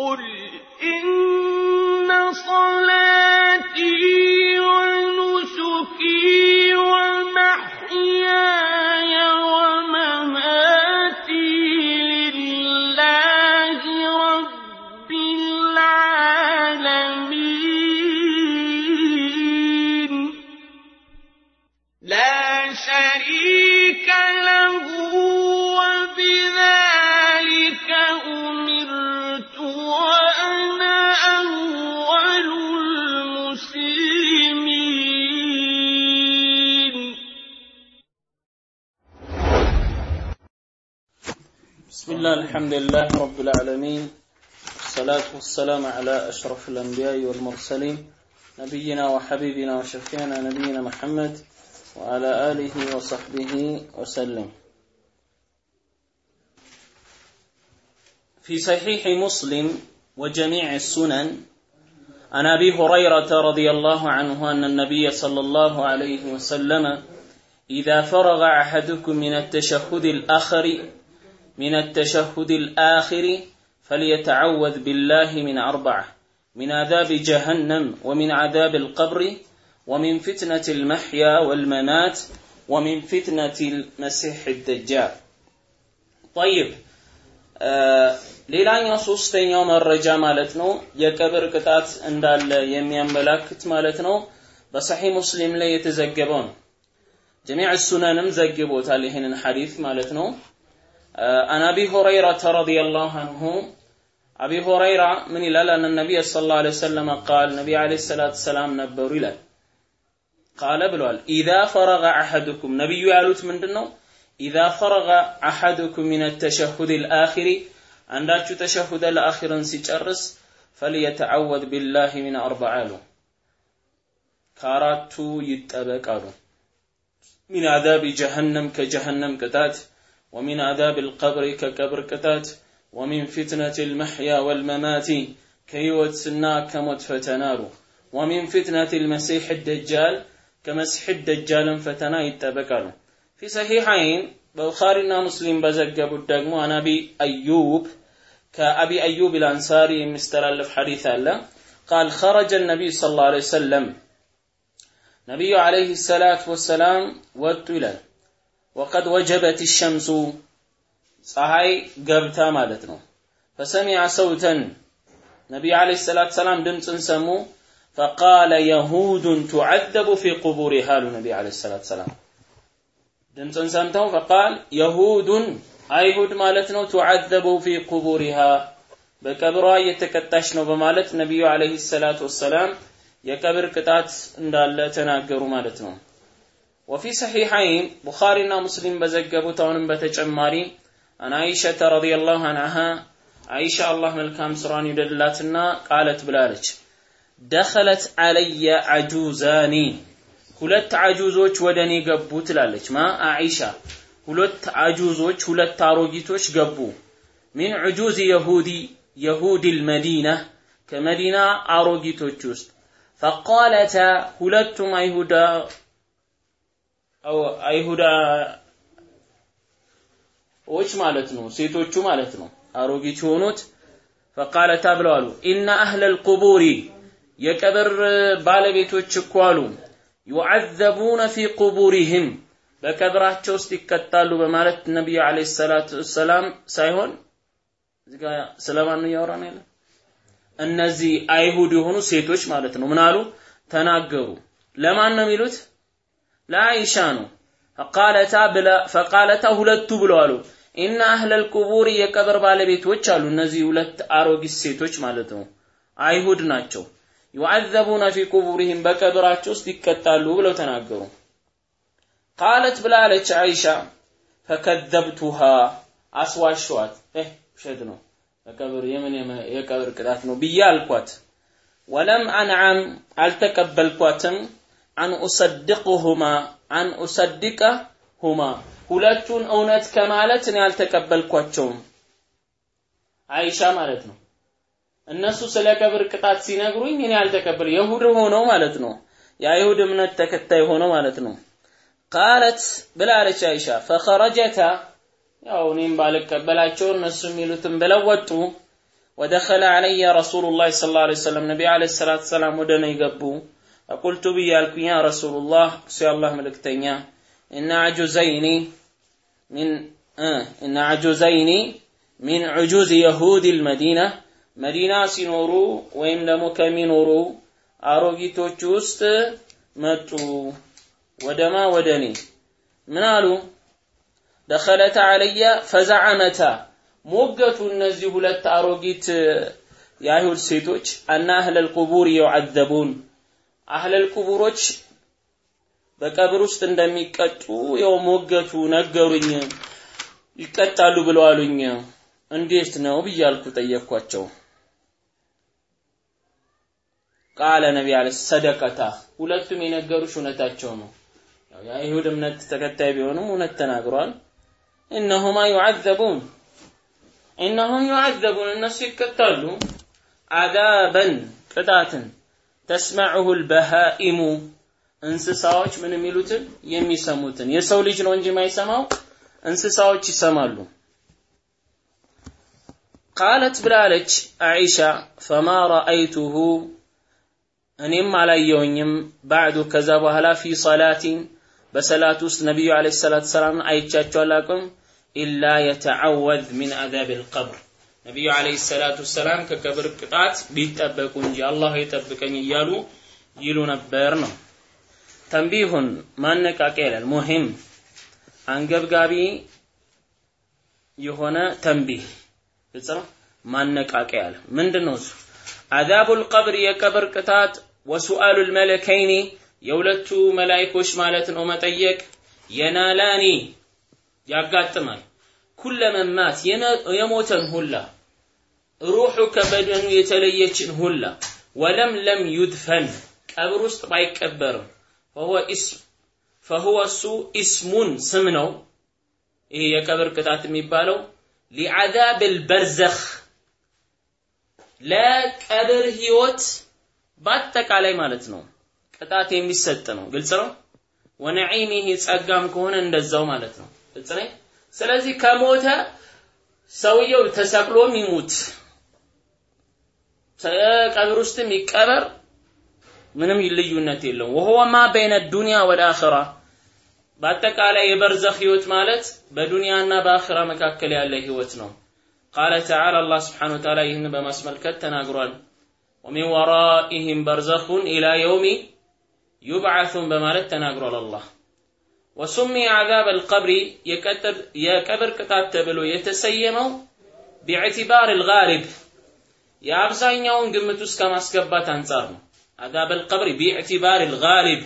قل إن الحمد لله رب العالمين والصلاة والسلام على أشرف الأنبياء والمرسلين نبينا وحبيبنا وشفيعنا نبينا محمد وعلى آله وصحبه وسلم. في صحيح مسلم وجميع السنن عن أبي هريرة رضي الله عنه أن النبي صلى الله عليه وسلم إذا فرغ أحدكم من التشهد الآخر من التشهد الآخر فليتعوذ بالله من أربعة من عذاب جهنم ومن عذاب القبر ومن فتنة المحيا والممات ومن فتنة المسيح الدجال طيب ሌላኛው ሶስተኛው መረጃ ማለት ነው የቀብር ቅጣት እንዳለ የሚያመላክት ማለት ነው በሰሒህ ሙስሊም ላይ የተዘገበው ነው ጀሚዕ ሱነንም ዘግቦታል ይህንን ሐዲስ ማለት ነው عن أبي هريرة رضي الله عنه. أبي هريرة من إلى أن النبي صلى الله عليه وسلم قال النبي عليه الصلاة والسلام نبر إلى. قال بلوال إذا فرغ أحدكم نبي يالوت من دنو؟ إذا فرغ أحدكم من التشهد الآخر عندك تشهد الآخر سيجرس فليتعوذ بالله من أربع له كاراتو يتبقى من عذاب جهنم كجهنم كتات. ومن عذاب القبر كقبر كتات ومن فتنة المحيا والممات كيوت سنا كمت فتنارو. ومن فتنة المسيح الدجال كمسيح الدجال فتنا يتبكالو. في صحيحين بخارينا مسلم بزقب الدقمو عن أبي أيوب كأبي أيوب الأنصاري مسترلف حديث الله قال خرج النبي صلى الله عليه وسلم. نبي عليه الصلاة والسلام وتولى ወቀድ ወጀበት ሸምሱ ፀሐይ ገብታ ማለት ነው። ፈሰሚዐ ሰውተን ነቢዩ ዓለይሂ ሰላቱ ሰላም ድምፅን ሰሙ። ፈቃለ የሁዱን ቱዐዘቡ ፊ ቁቡሪሃ አሉ ነቢዩ ዓለይሂ ሰላቱ ሰላም ድምፅን ሰምተው ፈቃል የሁዱን አይሁድ ማለት ነው ቱዐዘቡ ፊ ቁቡሪሃ በቀብሯ እየተቀጣች ነው በማለት ነቢዩ ዓለይሂ ሰላቱ ወሰላም የቀብር ቅጣት እንዳለ ተናገሩ ማለት ነው። ወፊ ሰሒሐይን ቡኻሪና ሙስሊም በዘገቡት አሁንም በተጨማሪ አን አይሸተ ረዲየላሁ አንሃ አይሻ አላህ መልካም ስራን ይውደድላትና ቃለት ብላለች ደኸለት አለየ አጁዛኒ ሁለት አጁዞች ወደ እኔ ገቡ ትላለች። ማ? አኢሻ ሁለት አጁዞች ሁለት አሮጊቶች ገቡ። ሚን ዑጁዝ የሁዲ የሁድ ልመዲና ከመዲና አሮጊቶች ውስጥ። ፈቃለታ ሁለቱም አይሁዳ አይሁዳ ዎች ማለት ነው ሴቶቹ ማለት ነው። አሮጊት የሆኑት ፈቃለታ ብለዋሉ ኢነ አህለል ቁቡሪ የቀብር ባለቤቶች እኮ አሉ። ዩዓዘቡነ ፊ ቁቡሪህም በቀብራቸው ውስጥ ይቀጣሉ በማለት ነቢዩ ዓለይሂ ሰላቱ ወሰላም ሳይሆን እዚጋ ስለማን ነው እያወራን ያለ እነዚህ አይሁድ የሆኑ ሴቶች ማለት ነው። ምን አሉ? ተናገሩ። ለማን ነው የሚሉት ለአይሻ ነው። ፈቃለታ ፈቃለታ ሁለቱ ብለዋሉ ኢነ አህለል ቁቡር የቀብር ባለቤቶች አሉ። እነዚህ ሁለት አሮጊት ሴቶች ማለት ነው። አይሁድ ናቸው። ዩዓዘቡነ ፊ ቁቡሪህም በቀብራቸው ውስጥ ይቀጣሉ ብለው ተናገሩ። ቃለት ብላለች አይሻ ፈከዘብቱሃ አስዋሸዋት። ውሸት ነው። የቀብር የምን የቀብር ቅጣት ነው ብዬ አልኳት። ወለም አንዓም አልተቀበልኳትም አን ኡሰድቅሁማ አን ኡሰድቀሁማ ሁለቱን እውነት ከማለት እኔ አልተቀበልኳቸውም አይሻ ማለት ነው። እነሱ ስለ ቀብር ቅጣት ሲነግሩኝ እኔ አልተቀበል የሁድ ሆነው ማለት ነው። የአይሁድ እምነት ተከታይ ሆነው ማለት ነው። ቃለት ብላለች አይሻ ፈኸረጀታ ያው እኔም ባልቀበላቸው እነሱ የሚሉትን ብለው ወጡ። ወደኸለ ዐለየ ረሱሉላህ ሰለላሁ ዐለይሂ ወሰለም ነቢ ዐለይሂ ሰላቱ ሰላም ወደ እኔ ገቡ። ፈቁልቱ ብዬ አልኩኝ ያ ረሱሉላህ እሱ የአላህ መልእክተኛ እነ ዐጁዘይኒ ሚን ዑጁዝ የሁድ ልመዲና መዲና ሲኖሩ ወይም ደግሞ ከሚኖሩ አሮጊቶች ውስጥ መጡ። ወደማ ወደ እኔ ምን አሉ? ደኸለተ ዐለየ ፈዘዐመታ ሞገቱ እነዚህ ሁለት አሮጊት የአይሁድ ሴቶች አና አህለል ቁቡር ዩዐዘቡን አህለል ቁቡሮች በቀብር ውስጥ እንደሚቀጡ ያው ሞገቱ ነገሩኝ። ይቀጣሉ ብለው አሉኝ። እንዴት ነው ብያልኩ ጠየቅኳቸው። ቃለ ነቢ አለ ሰደቀታ ሁለቱም የነገሩሽ እውነታቸው ነው። የአይሁድ እምነት ተከታይ ቢሆንም እውነት ተናግሯል። እነሁማ ዩዐዘቡን እነሁም ዩዐዘቡን እነሱ ይቀጣሉ። አዛበን ቅጣትን ተስመዑሁ ልበሃኢሙ እንስሳዎች ምን የሚሉትን? የሚሰሙትን። የሰው ልጅ ነው እንጂ የማይሰማው እንስሳዎች ይሰማሉ። ቃለት ብላለች አይሻ ፈማ ረአይቱሁ እኔም አላየውኝም ባዕዱ ከዛ በኋላ ፊ ሰላቲን በሰላት ውስጥ ነቢዩ ዓለይሂ ሰላቱ ሰላም አይቻቸው አላውቅም። ኢላ የተዓወዝ ሚን አዛብ ልቀብር ነቢዩ ዓለይሂ ሰላቱ ሰላም ከቀብር ቅጣት ቢጠበቁ እንጂ አላህ ይጠብቀኝ እያሉ ይሉ ነበር ነው። ተንቢሁን ማነቃቂያ ይላል። ሙሂም አንገብጋቢ የሆነ ተንቢህ ግልጽ ነው። ማነቃቂያ ያለ ምንድን ነው እሱ? አዛቡል ቀብር የቀብር ቅጣት ወሱአሉል መለከይኒ የሁለቱ መላይኮች ማለት ነው መጠየቅ የናላኒ ያጋጥማል። ኩለ መማት የሞተን ሁላ ሩሑ ከበደኑ የተለየችን ሁላ ወለም ለም ዩድፈን ቀብር ውስጥ ባይቀበርም ፈሁወ እሱ ኢስሙን ስም ነው። ይሄ የቀብር ቅጣት የሚባለው ሊዓዛብ ልበርዘኽ ለቀብር ህይወት በአጠቃላይ ማለት ነው ቅጣት የሚሰጥ ነው። ግልጽ ነው። ወነዒሚህ ጸጋም ከሆነ እንደዛው ማለት ነው። ግልጽ ነው። ስለዚህ ከሞተ ሰውየው ተሰቅሎም ይሙት ቀብር ውስጥም ይቀበር ምንም ልዩነት የለውም። ወሁወ ማ በይነ ዱንያ ወልአኺራ በአጠቃላይ የበርዘኽ ህይወት ማለት በዱንያና በአኺራ መካከል ያለ ህይወት ነው። ቃለ ተዓላ አላህ ስብሓነሁ ወተዓላ ይህን በማስመልከት ተናግሯል። ወሚን ወራኢህም በርዘኹን ኢላ የውሚ ዩብዓሱን በማለት ተናግሯል አላህ። ወሱሚ ዓዛብ አልቀብሪ የቀብር ቅጣት ተብሎ የተሰየመው ቢዕትባር አልጋሊብ የአብዛኛውን ግምት ውስጥ ከማስገባት አንጻር ነው። ዓዛብ አልቀብሪ ቢዕትባር አልጋሊብ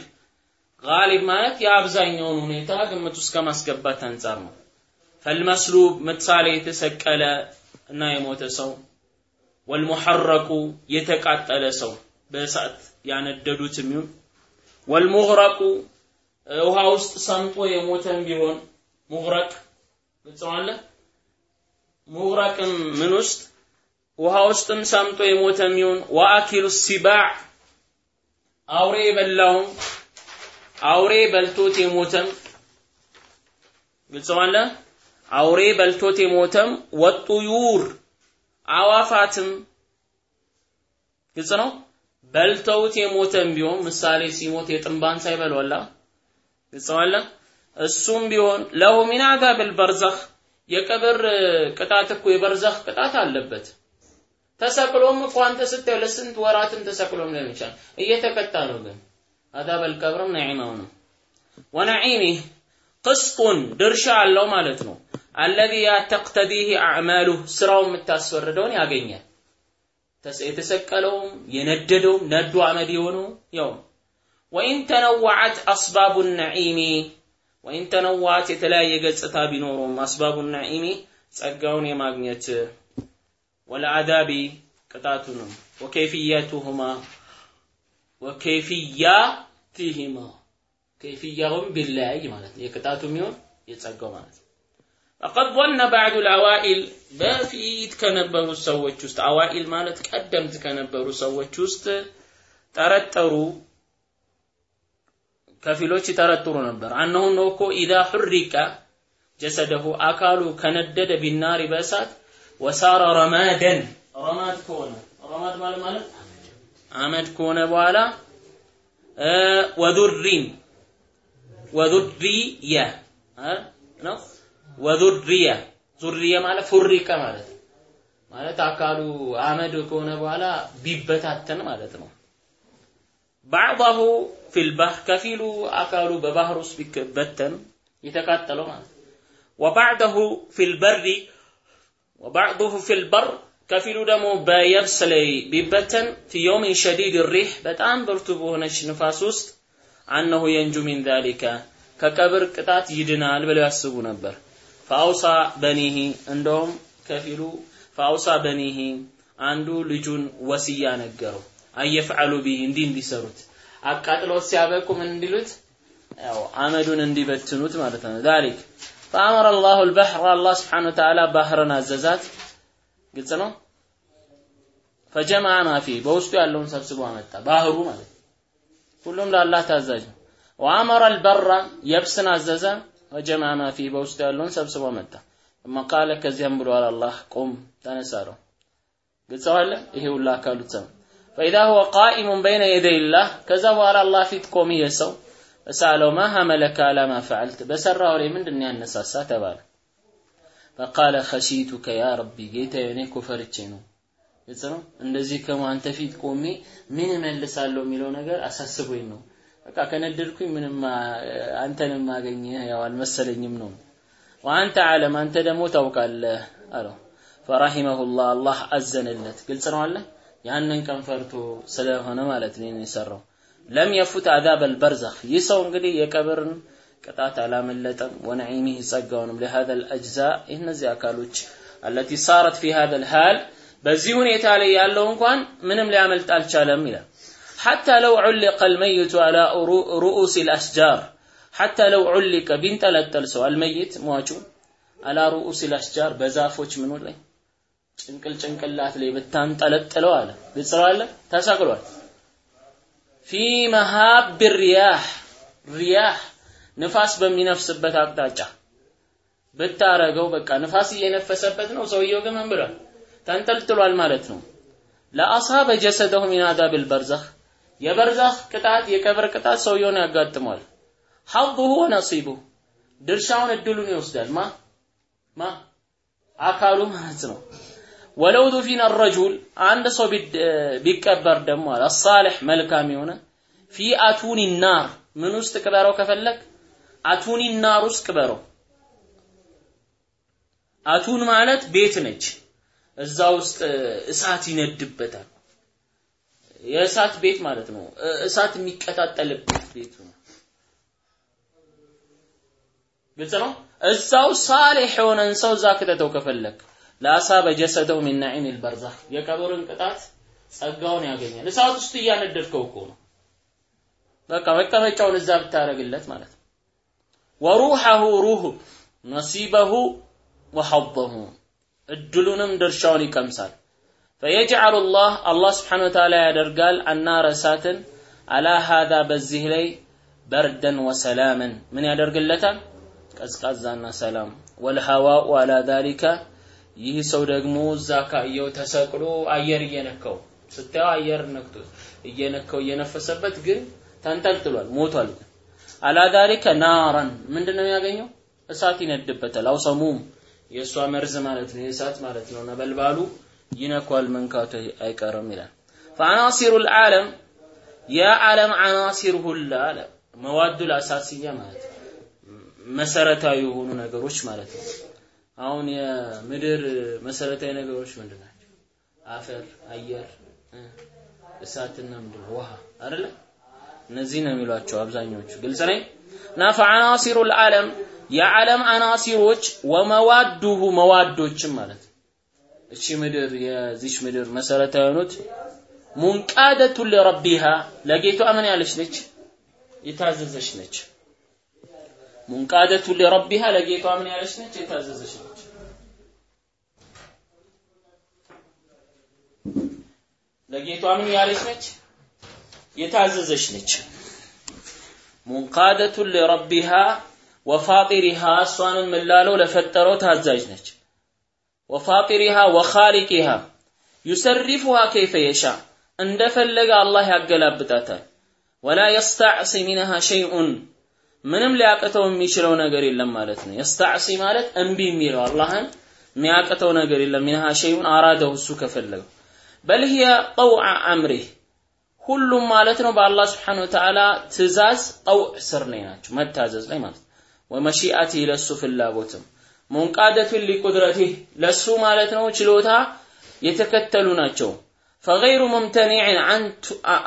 ጋሊብ ማለት የአብዛኛውን ሁኔታ ግምት ውስጥ ከማስገባት አንጻር ነው። ፈልመስሉብ ምሳሌ የተሰቀለ እና የሞተ ሰው ወልሙሐረቁ የተቃጠለ ሰው በእሳት ያነደዱት የሚሆን ወልሙግረቁ ውሃ ውስጥ ሰምጦ የሞተም ቢሆን ሙግረቅ ግልጽዋለ ሙግረቅም ምን ውስጥ? ውሃ ውስጥም ሰምጦ የሞተም ይሁን ወአኪሉ ሲባዕ አውሬ የበላውም አውሬ በልቶት የሞተም ግልጽዋለ አውሬ በልቶት የሞተም ወጡዩር አዋፋትም ግልጽ ነው። በልተውት የሞተም ቢሆን ምሳሌ ሲሞት የጥንባን ሳይበሏላ ግልጽዋለ እሱም ቢሆን ለሁ ሚን አዛብል በርዘኽ የቀብር ቅጣት እኮ የበርዘኽ ቅጣት አለበት። ተሰቅሎም እኮ አንተ ስታየው ለስንት ወራትም ተሰቅሎም ሊሆን ይችላል። እየተቀጣ ነው ግን አዛበል ቀብርም ነዒማው ነው። ወነዒሚህ ቅስጡን ድርሻ አለው ማለት ነው። አለዚ ተቅተዲህ አዕማሉህ ስራው የምታስፈርደውን ያገኛል። የተሰቀለውም የነደደውም ነዱ አመድ የሆነው ያው ወኢን ተነወዐት አስባቡ ነዒሚ ወኢን ተነወዐት የተለያየ ገጽታ ቢኖረውም አስባቡ ነዒሚ ጸጋውን የማግኘት ወለአዳቢ ቅጣቱንም ወከይፍየቱሁማ ወከይፍያቲሂማ ከይፍያውም ቢለያይ ማለት ነው። የቅጣቱ የሚሆን የጸጋው ማለት ነው። ፈቀድ ظن بعض الأوائل በፊት ከነበሩ ሰዎች ውስጥ አዋኢል ማለት ቀደምት ከነበሩ ሰዎች ውስጥ ጠረጠሩ ከፊሎች ይጠረጥሩ ነበር። አነሁ ነው እኮ ኢዛ ሑሪቀ ጀሰደሁ አካሉ ከነደደ ቢናሪ በእሳት ወሳረ ረማደን። ረማድ ከሆነ ረማድ ማለት ማለት አመድ ከሆነ በኋላ ወዱሪን ወዱሪየ ነው? ወዱሪየ ዙሪየ ማለት ፉሪቀ ማለት ማለት አካሉ አመድ ከሆነ በኋላ ቢበታተን ማለት ነው። ባዕضሁ ፊልባህ ከፊሉ አካሉ በባህር ውስጥ ቢበተን የተቃጠለው ማለት ነው። وبعضه في البر ከፊሉ ደግሞ በየብስ ላይ ቢበተን في يوم شديد الريح በጣም ብርቱ በሆነች ንፋስ ውስጥ أنه ينجو من ذلك ከቀብር ቅጣት ይድናል ብለው ያስቡ ነበር። فأوصى بنيه እንደውም ከፊሉ فأوصى بنيه አንዱ ልጁን ወስያ ነገረው። አየፍዓሉ ቢሂ እንዲህ እንዲሰሩት አቃጥለው ሲያበቁ ምን እንዲሉት ያው አመዱን እንዲበትኑት ማለት ነው ذلك فأمر الله البحر الله سبحانه وتعالى ባህርን አዘዛት ግልጽ ነው ፈጀማዓ ማፊ በውስጡ ያለውን ሰብስቦ አመጣ ባህሩ ማለት ሁሉም ለአላህ ታዛዥ ነው ወአመረ አልበራ የብስን አዘዘ ወጀማዓ ማፊ በውስጡ ያለውን ሰብስቦ አመጣ ثم قال ከዚያም ብሏል አላህ ቁም ተነሳ ነው ግልጽ አለ ይሄ ሁሉ አካሉት ሰው ፈኢዛ ሁወ ቃኢሙን በይነ የደይ ላህ ከዛ በኋላ አላህ ፊት ቆም ይሄ ሰው እሳለው ማ ሀመለከ አላማ ፈዓልት በሰራው ላይ ምንድን ያነሳሳ ተባለ። ፈቃለ ኸሺቱከ ያ ረቢ ጌታ እኔ እኮ ፈርቼ ነው። ግልጽ ነው? እንደዚህ ከማንተ ፊት ቆሜ ምን እመልሳለሁ የሚለው ነገር አሳስቦኝ ነው። በቃ ከነደድኩኝ ምንም አንተንም አገኘህ ያው አልመሰለኝም ነው። ወአንተ ዓለም አንተ ደግሞ ታውቃለህ አለው። فرحمه الله አላህ አዘነለት። ግልጽ ነው አለ? ያንን ቀን ፈርቶ ስለሆነ ማለት ነው የሰራው። لم يفت عذاب البرزخ ይህ ሰው እንግዲህ የቀብርን ቅጣት አላመለጠም። ونعيمه ጸጋውንም لهذه الأجزاء እነዚህ አካሎች التي صارت في هذه الحال በዚህ ሁኔታ ላይ ያለው እንኳን ምንም ሊያመልጥ አልቻለም ይላል። حتى لو علق الميت على رؤوس الأشجار حتى لو علق ቢንጠለጠል ሰው الميت ሟቹ አላ ሩኡሲ አልአሽጃር በዛፎች ምኑ ላይ ጭንቅል ጭንቅላት ላይ ብታንጠለጥለው አለ። ግልጽ ነው አለ? ተሰቅሏል። ፊ መሃብ ሪያህ ሪያህ ንፋስ በሚነፍስበት አቅጣጫ ብታረገው በቃ ንፋስ እየነፈሰበት ነው። ሰውየው ግን ምን ብሏል? ተንጠልጥሏል ማለት ነው። ለአሳበ ጀሰደሁ ሚን አዛብል በርዘኽ የበርዘኽ ቅጣት የቀብር ቅጣት ሰውየውን ያጋጥመዋል ሐظሁ ወነሲቡሁ ድርሻውን እድሉን ይወስዳል። ማ? ማ? አካሉ ማለት ነው ወለው ዱፊነ ረጁል አንድ ሰው ቢቀበር ደግሞ አሳሊሕ መልካም የሆነ ፊ አቱኒ ናር ምን ውስጥ ቅበረው ከፈለግ አቱኒ ናር ውስጥ ቅበረው። አቱን ማለት ቤት ነች። እዛ ውስጥ እሳት ይነድበታል። የእሳት ቤት ማለት ነው። እሳት የሚቀጣጠልበት ቤቱ ነው። ግልጽ ነው? እዛው ሳሌሕ የሆነን ሰው እዛ ክተተው ከፈለግ ለአሳበ ጀሰደው ሚን ነዒም ልበርዛህ የቀብርን ቅጣት ጸጋውን ያገኛል። እሳት ውስጥ እያነደድከው እኮ ነው። በቃ መቀመጫውን እዛ ብታደረግለት ማለት ነው። ወሩሐሁ ሩሁ ነሲበሁ ወሐظሁ እድሉንም ድርሻውን ይቀምሳል። ፈየጅዓሉ ላህ አላህ ስብሓን ወተዓላ ያደርጋል አናረ እሳትን አላ ሃዛ በዚህ ላይ በርደን ወሰላምን ምን ያደርግለታል? ቀዝቃዛና ሰላም። ወልሃዋኡ አላ ዛሊከ ይህ ሰው ደግሞ እዛ ካየው ተሰቅሎ አየር እየነካው ስታየው አየር ነክቶ እየነካው እየነፈሰበት ግን ተንጠልጥሏል ሞቷል። አላ ዛሊከ ናራን ምንድን ነው የሚያገኘው እሳት ይነድበታል። አው ሰሙም የእሷ መርዝ ማለት ነው የእሳት ማለት ነው። ነበልባሉ ይነኳል መንካቱ አይቀርም ይላል። ፈአናሲሩ ልዓለም የዓለም አናሲር ሁላ አለ መዋዱል አሳስያ ማለት መሰረታዊ የሆኑ ነገሮች ማለት ነው አሁን የምድር መሰረታዊ ነገሮች ምንድን ናቸው? አፈር አየር እሳትና ምንድን ውሃ አይደለ? እነዚህ ነው የሚሏቸው አብዛኞቹ። ግልጽ ነኝ? እና ፈአናሲሩ ልዓለም የዓለም አናሲሮች ወመዋዱሁ መዋዶችም ማለት እቺ ምድር የዚች ምድር መሰረታዊ የሆኑት ሙንቃደቱ ለረቢሃ ለጌቷ ምን ያለች ነች? የታዘዘች ነች ሙንቃደቱ ለረቢሃ ለጌቷ ምን ያለች ነች? የታዘዘች ነች። ለጌቷ ምን ያለች ነች? የታዘዘች ነች። ሙንቃደቱ ለረቢሃ ወፋጢሪሃ እሷንም ምላለው ለፈጠረው ታዛዥ ነች። ወፋጢሪሃ ወኻሊቂሃ ዩሰሪፉሃ ከይፈ የሻ እንደፈለገ አላህ ያገላብጣታል። ወላ የስተዕሲ ሚንሃ ሸይኡን ምንም ሊያቅተው የሚችለው ነገር የለም ማለት ነው። የስተዕሲ ማለት እምቢ የሚለው አላህን የሚያቅተው ነገር የለም። ሚንሃ ሸይኡን አራደው እሱ ከፈለገው በል ሂየ ጠውዐ አምሪህ ሁሉም ማለት ነው በአላህ ስብሓነ ወተዓላ ትእዛዝ ጠውዕ ስር ላይ ናቸው፣ መታዘዝ ላይ ማለት ነው። ለሱ ፍላጎትም ሙንቃደቱን ሊቁድረቲህ ለሱ ማለት ነው ችሎታ የተከተሉ ናቸው። ፈገይሩ ሙምተኒዕን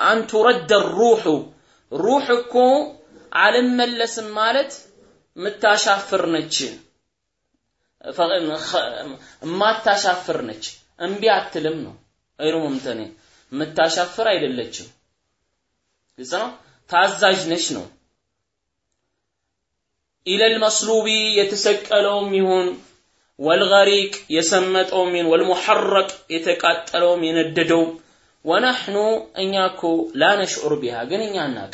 አን ቱረደ ሩሑ ሩሕ እኮ አልመለስም ማለት የምታሻፍር ነች፣ የማታሻፍር ነች። እምቢ አትልም ነው። ሙምተኒዕ የምታሻፍር አይደለችም። ግልጽ ነው። ታዛዥ ነች ነው። ኢለል መስሉቢ የተሰቀለውም ይሁን ወልገሪቅ የሰመጠውም ይሁን ወልሙሐረቅ የተቃጠለውም የነደደውም ወነሕኑ እኛ እኮ ላ ነሽዑር ቢሃ ግን እኛ አናቅ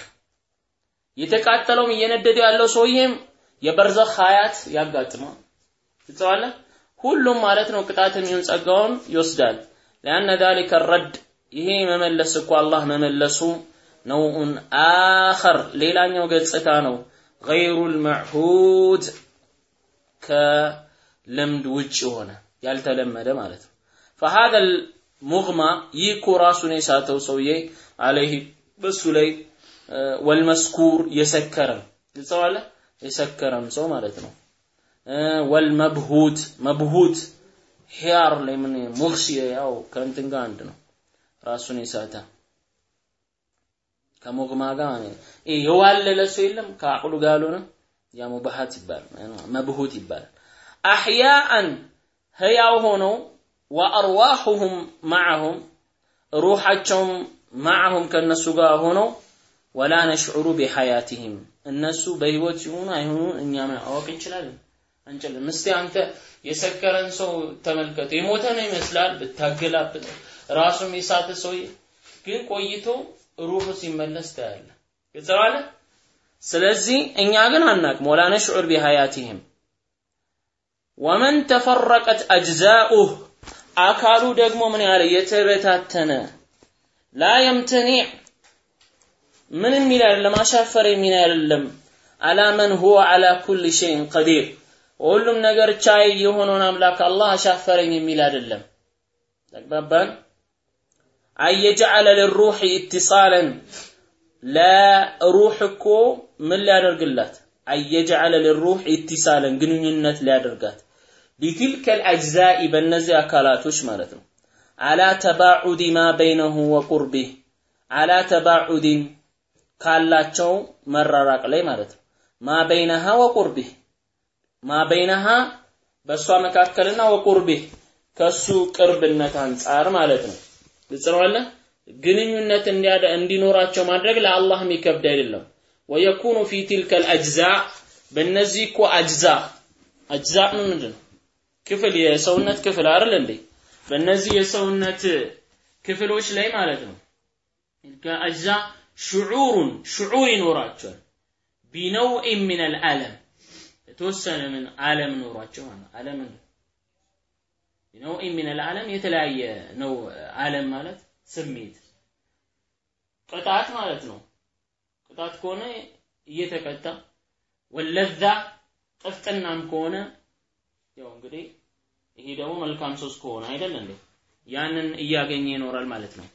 የተቃጠለውም እየነደደው ያለው ሰውዬም የበርዘኽ ሀያት ያጋጥመዋል። ትጽዋለ ሁሉም ማለት ነው ቅጣትም ይሁን ጸጋውን ይወስዳል። ሊአነ ዛሊከ ረድ ይሄ መመለስ እኮ አላህ መመለሱ ነውኡን አኸር ሌላኛው ገጽታ ነው። ገይሩል መዕሁድ ከልምድ ውጭ የሆነ ያልተለመደ ማለት ነው። ፈሃذا ሙግማ ይህ እኮ ራሱን የሳተው ሰውዬ አለይህ በሱ ላይ ወልመስኩር የሰከረም ግልጸዋለ የሰከረም ሰው ማለት ነው። ወልመብሁት መብሁት ሂያር ላይ ምን ሙግሲ ያው ከእንትን ጋር አንድ ነው። ራሱን የሳተ ከሙግማ ጋር የዋለለ ሰው የለም ከአቅሉ ጋር ያልሆነ ያ ሙባሃት ይባላል፣ መብሁት ይባላል። አሕያአን ህያው ሆነው ወአርዋሑሁም ማዓሁም ሩሓቸውም ማዓሁም ከእነሱ ጋር ሆነው ወላ ነሽዑሩ ቢሐያቲህም እነሱ በህይወት ሲሆኑ አይሆኑ እኛ ማወቅ እንችላለን አንችልም። እስቲ አንተ የሰከረን ሰው ተመልከቱ። የሞተ ነው ይመስላል ብታገላብጥ ራሱም የሳተ ሰውዬ ግን ቆይቶ ሩሁ ሲመለስ ታያለ። ግልጸዋለ። ስለዚህ እኛ ግን አናቅም። ወላ ነሽዑር ቢሐያቲህም ወመን ተፈረቀት አጅዛኡህ አካሉ ደግሞ ምን ያለ የተበታተነ ላ የምተኒዕ ምንም የሚል አይደለም፣ አሻፈር የሚል አይደለም። አላ ሁወ አላ ኩል ሸይን ቀዲር ሁሉም ነገር ቻይ የሆነውን አምላክ አላህ አሻፈረኝ የሚል አይደለም። ተግባባን? አየጀዐለ ልሩሕ ኢትሳለን ለሩሕ እኮ ምን ሊያደርግላት አየጀዐለ ልሩሕ ኢትሳለን ግንኙነት ሊያደርጋት ቢትልከ ልአጅዛኢ በእነዚህ አካላቶች ማለት ነው አላ ተባዑዲ ማ በይነሁ ወቁርቢህ አላ ተባዑዲን ካላቸው መራራቅ ላይ ማለት ነው። ማ በይነሃ ወቁርቢህ ማ በይነሃ በእሷ መካከልና ወቁርቢህ ከሱ ቅርብነት አንጻር ማለት ነው። ግልጽ ነው አለ ግንኙነት እንዲኖራቸው ማድረግ ለአላህ የሚከብድ አይደለም። ወየኩኑ ፊ ቲልከ ልአጅዛ በእነዚህ እኮ አጅዛ አጅዛ ምንድን ነው ክፍል የሰውነት ክፍል አይደል እንዴ? በእነዚህ የሰውነት ክፍሎች ላይ ማለት ነው። ከአጅዛ ሽዑሩን ሽዑር ይኖራቸዋል። ቢነውዕ ምን አልዓለም የተወሰነ ምን ዓለም ኖሯቸው ማለት ዓለምን ቢነውዕ ምን አልዓለም የተለያየ ነው። ዓለም ማለት ስሜት ቅጣት ማለት ነው። ቅጣት ከሆነ እየተቀጣ ወለዛ ጥፍጥናም ከሆነ ያው እንግዲህ ይሄ ደግሞ መልካም ሶስ ከሆነ አይደል እንዴ? ያንን እያገኘ ይኖራል ማለት ነው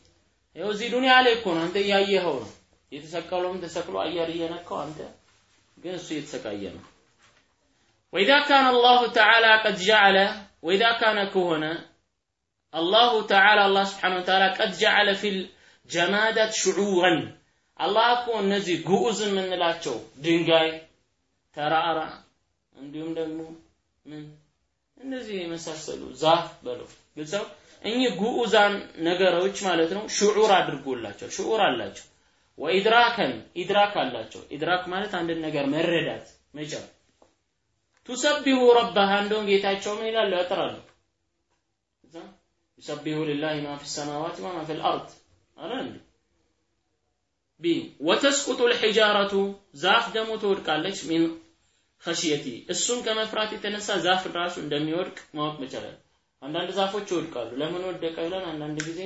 ይኸው እዚህ ዱንያ ላይ እኮ ነው አንተ እያየኸው ነው። የተሰቀለውም ተሰቅሎ አየር እየነካው አንተ ግን እሱ እየተሰቃየ ነው። وإذا كان الله تعالى قد جعل وإذا كان ከሆነ الله تعالى አላህ سبحانه وتعالى قد جعل في الجمادات شعورا አላህ እኮ እነዚህ ግዑዝ የምንላቸው ድንጋይ፣ ተራራ እንዲሁም ደግሞ ምን እነዚህ የመሳሰሉ ዛፍ በለው ግልጽ እኚህ ግዑዛን ነገሮች ማለት ነው شعور አድርጎላቸው شعور አላቸው። وإدراكا إدراك አላቸው። إدراك ማለት አንድን ነገር መረዳት መጫር تسبح ربها እንደውም ጌታቸው ምን ይላል ያጥራሉ። يسبح لله ما في السماوات وما في الأرض አለ እንዴ? ቢ وتسقط الحجارة ዛፍ ደግሞ ትወድቃለች። من خشيته እሱን ከመፍራት የተነሳ ዛፍ ራሱ እንደሚወድቅ ማወቅ መቻላል አንዳንድ ዛፎች ይወድቃሉ። ለምን ወደቀ ብለን አንዳንድ ጊዜ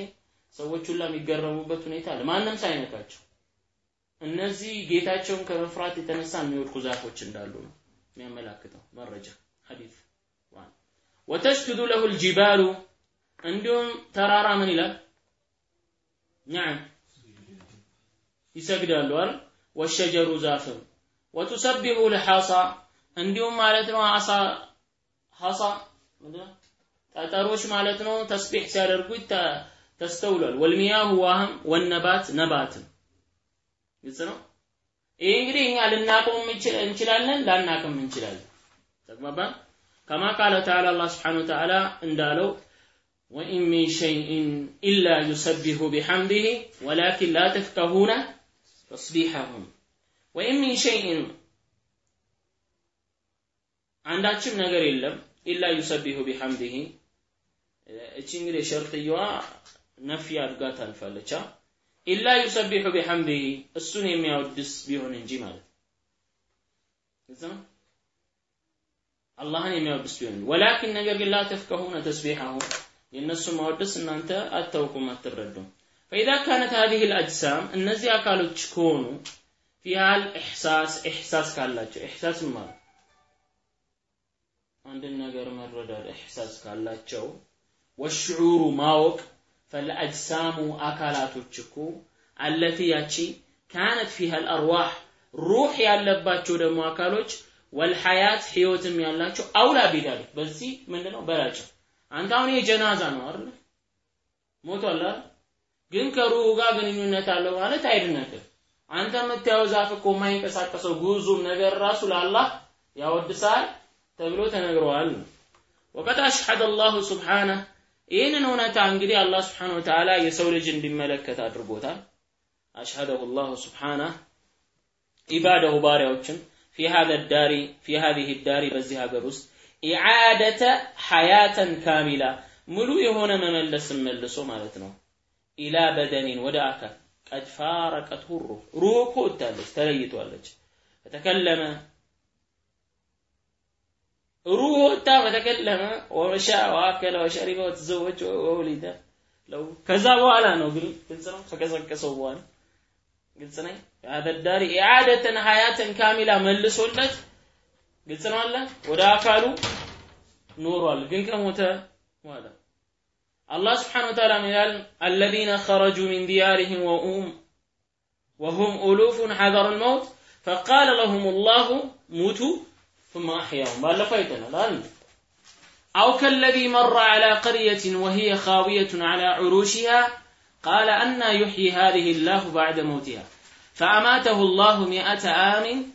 ሰዎች ሁላ የሚገረሙበት ሁኔታ አለ። ማንም ሳይነካቸው። እነዚህ ጌታቸውን ከመፍራት የተነሳ የሚወድቁ ዛፎች እንዳሉ ነው የሚያመላክተው መረጃ። ሐዲስ ወተስጁዱ ለሁ ልጅባሉ እንዲሁም ተራራ ምን ይላል? ናም ይሰግዳሉ አይደል? ወሸጀሩ ዛፍም ወቱሰቢሑ ለሐሳ እንዲሁም ማለት ነው አሳ ሐሳ ምንድነው ጠጠሮች ማለት ነው ተስቢሕ ሲያደርጉ ተስተውሏል። ወልሚያሁ ውሃም ወነባት ነባትም ግልጽ ነው? ይህ እንግዲህ እኛ ልናቀውም እንችላለን ላናቅም እንችላለን። ተግባባን? ከማ ቃለ ተዓላ አላህ ስብሓን ወተዓላ እንዳለው ወኢን ሚን ሸይእን ኢላ ዩሰቢሑ ቢሐምዲህ ወላኪን ላ ተፍቀሁነ ተስቢሐሁም። ወኢን ሚን ሸይእን አንዳችም ነገር የለም إلا يسبح بحمده Eh, እቺ እንግዲህ ሸርጥየዋ ነፍ አድርጋ ታልፋለች إلا يسبح بحمده እሱን የሚያወድስ ቢሆን እንጂ ማለት ነው። አላህን የሚያወድስ ቢሆን ولكن ነገር ግን لا تفقهون تسبيحهم የእነሱ ማወደስ እናንተ አታውቁም አትረዱም። فإذا كانت هذه الأجسام እነዚህ አካሎች ከሆኑ فيها الإحساس إحساس ካላቸው إحساس ማለት አንድን ነገር መረዳት ኢሕሳስ ካላቸው ወሽዑሩ ማወቅ ፈልአጅሳሙ አካላቶች እኮ አለቲ ያቺ ካነት ፊሃ አልአርዋህ ሩህ ያለባቸው ደግሞ አካሎች ወልሐያት ህይወትም ያላቸው አውላ ቢዳሊክ በዚህ ምንድነው? በላቸው አንተ አሁን የጀናዛ ነው አይደል? ሞቷል ግን ከሩሁ ጋር ግንኙነት አለው ማለት አይድነትም አንተ የምታየው ዛፍ እኮ የማይንቀሳቀሰው ጉዙም ነገር ራሱ ለአላህ ያወድሳል ተብሎ ተነግሯል ወቀድ አሽሐደ አላሁ ሱብሓነሁ ይህንን እውነታ እንግዲህ አላህ ስብሓን ወተዓላ የሰው ልጅ እንዲመለከት አድርጎታል። አሽሀደሁ ላሁ ስብሓናህ ኢባደሁ ባሪያዎችን ፊ ዳሪ ፊ ሀዚህ ዳሪ በዚህ ሀገር ውስጥ ኢዓደተ ሐያተን ካሚላ ሙሉ የሆነ መመለስን መልሶ ማለት ነው። ኢላ በደኒን ወደ አካል ቀድ ፋረቀት ሁሩ ሩህ እኮ ተለይቷለች። ከተከለመ روحه تام تكلم ومشى وأكل وشرب وتزوج وولد لو كذا ولا نقول قلت لهم فكذا كسوان. قلت لهم هذا الدار إعادة حياة كاملة من ولد قلت لهم الله ودا أكلوا نور قل كموت ماذا؟ الله سبحانه وتعالى من قال الذين خرجوا من ديارهم وأم وهم ألوف حذر الموت. فقال لهم الله موتوا ثم أحياهم بقى لفيتنا الآن. أو كالذي مر على قرية وهي خاوية على عروشها قال أن يحيي هذه الله بعد موتها. فأماته الله مئة عام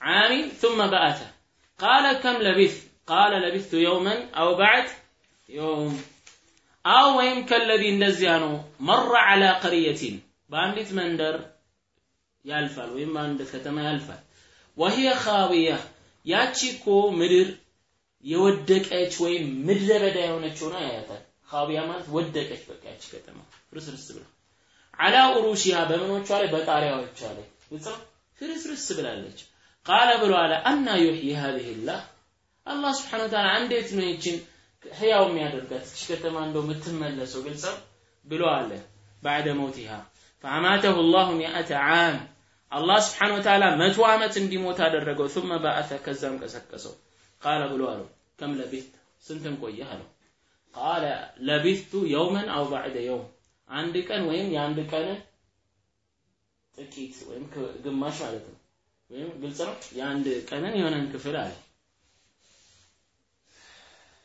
عام ثم بعثه. قال كم لبث؟ قال لبثت يوما أو بعد يوم. أو وإن كالذي نزيانو مر على قرية. باملت مندر يلفل وإما مندر كتما يلفل وهي خاوية. ያቺኮ ምድር የወደቀች ወይም ምድረ በዳ የሆነች ሆና ያያታል። ኻቢያ ማለት ወደቀች በቃ ያቺ ከተማ። ፍርስርስ ብላ አላ ኡሩሺያ በምኖቿ ላይ በጣሪያዎቿ ላይ ግልጽ ፍርስርስ ብላለች። ቃለ ብሎ አለ አና ዩሕይ ሀዚህ ላህ። አላህ ስብሓን ወተዓላ እንዴት ነው ይችን ህያው የሚያደርጋት? እች ከተማ እንደው የምትመለሰው ግልጽ ብሎ አለ። ባዕደ ሞቲሃ ፈአማተሁ ላሁ ሚአተ ዓም አላህ ስብሓነሁ ወተዓላ መቶ ዓመት እንዲሞት አደረገው። ثم بعثه ከዛም ቀሰቀሰው። ቃለ ብሎ አለው ከም ለቢት ስንትን ቆየህ አለው። ቃለ ለቢቱ የውመን አው ባዕደ የውም አንድ ቀን ወይም የአንድ ቀን ጥቂት ወይም ግማሽ ማለት ነው። ወይም ግልጽ ነው። የአንድ ቀንን የሆነን ክፍል አለ።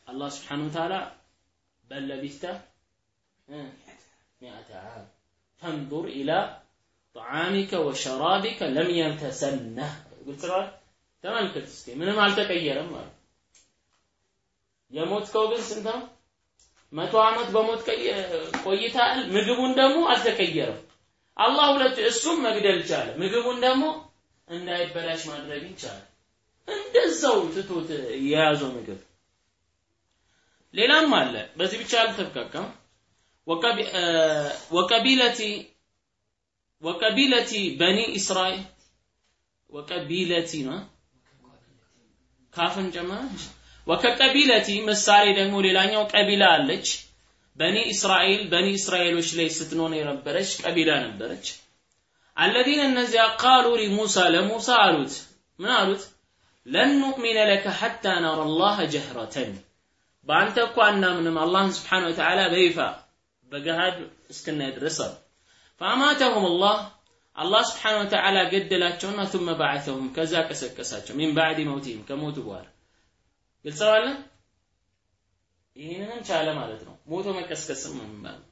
አላህ ስብሓነሁ ወተዓላ በል ሚአተ ዓም ፈንዙር ኢላ ጠዓሚከ ወሸራቢከ ለም የተሰነህ ግልጽ ነው ተመልከት ምንም አልተቀየረም ማለት የሞትከው ግን ስንት ነው? መቶ ዓመት በሞት ቆይታል ምግቡን ደግሞ አልተቀየረም። አላህ ሁለት እሱም መግደል ቻለ። ምግቡን ደግሞ እንዳይበላሽ ማድረግ ይቻላል። እንደዛው ትቶት የያዘው ምግብ። ሌላም አለ። በዚህ ብቻ አልተብቃቃም። ወቀቢለቲ ወቀቢለቲ በኒ እስራኤል ወቀቢለቲ ካፍን ጨመረ። ወከቀቢለቲ ምሳሌ ደግሞ ሌላኛው ቀቢላ አለች። በኒ እስራኤል በኒ እስራኤሎች ላይ ስትኖር የነበረች ቀቢላ ነበረች። አለዚነ እነዚያ ቃሉ ሊሙሳ ለሙሳ አሉት። ምን አሉት? ለን ለከ ሐታ ነረ አላህ ጀህረተን። በአንተ እኮ አናምንም። አላህን ስብሓን ወተዓላ በይፋ በገሃድ እስክናይ ድረስ አሉ ፈአማተሁም አላህ አላህ ስብሓን ወተዓላ ገደላቸውና ثم بعثهم ከዛ ቀሰቀሳቸው ሚን ባዕድ መውቲህም ከሞቱ በኋላ ግልጽ ነው አለ ይህንንም ቻለ ማለት ነው ሞቶ መቀስቀስም ማለት